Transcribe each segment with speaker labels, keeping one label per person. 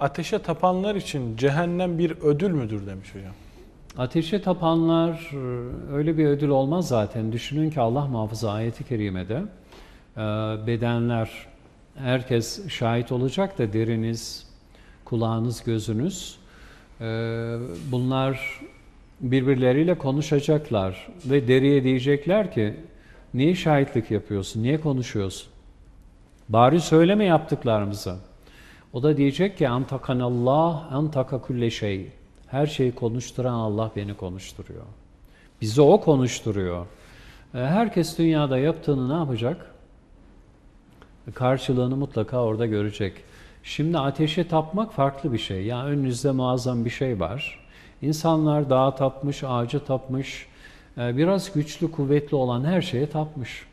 Speaker 1: ateşe tapanlar için cehennem bir ödül müdür demiş hocam.
Speaker 2: Ateşe tapanlar e, öyle bir ödül olmaz zaten. Düşünün ki Allah muhafaza ayeti kerimede e, bedenler herkes şahit olacak da deriniz, kulağınız, gözünüz e, bunlar birbirleriyle konuşacaklar ve deriye diyecekler ki niye şahitlik yapıyorsun, niye konuşuyorsun? Bari söyleme yaptıklarımızı. O da diyecek ki antakanallah antaka kulle şey. Her şeyi konuşturan Allah beni konuşturuyor. Bizi o konuşturuyor. E, Herkes dünyada yaptığını ne yapacak? Karşılığını mutlaka orada görecek. Şimdi ateşe tapmak farklı bir şey. Ya önünüzde muazzam bir şey var. İnsanlar dağa tapmış, ağaca tapmış, e, biraz güçlü, kuvvetli olan her şeye tapmış.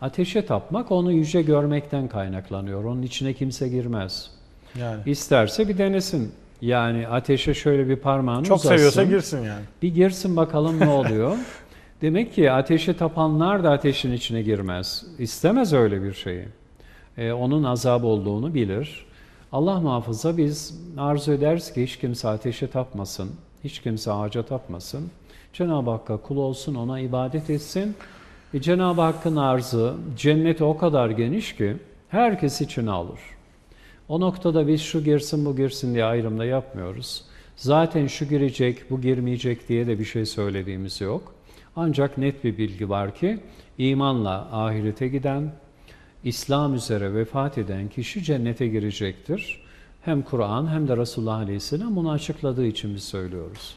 Speaker 2: Ateşe tapmak onu yüce görmekten kaynaklanıyor. Onun içine kimse girmez.
Speaker 1: Yani
Speaker 2: İsterse bir denesin. Yani ateşe şöyle bir parmağını
Speaker 1: çok
Speaker 2: uzatsın.
Speaker 1: seviyorsa girsin yani.
Speaker 2: Bir girsin bakalım ne oluyor. Demek ki ateşe tapanlar da ateşin içine girmez. İstemez öyle bir şeyi. Ee, onun azap olduğunu bilir. Allah muhafaza biz arzu ederiz ki hiç kimse ateşe tapmasın. Hiç kimse ağaca tapmasın. Cenab-ı Hakk'a kul olsun, ona ibadet etsin. E, Cenab-ı Hakk'ın arzı cenneti o kadar geniş ki herkes içine alır. O noktada biz şu girsin bu girsin diye ayrımda yapmıyoruz. Zaten şu girecek bu girmeyecek diye de bir şey söylediğimiz yok. Ancak net bir bilgi var ki imanla ahirete giden, İslam üzere vefat eden kişi cennete girecektir. Hem Kur'an hem de Resulullah Aleyhisselam bunu açıkladığı için biz söylüyoruz.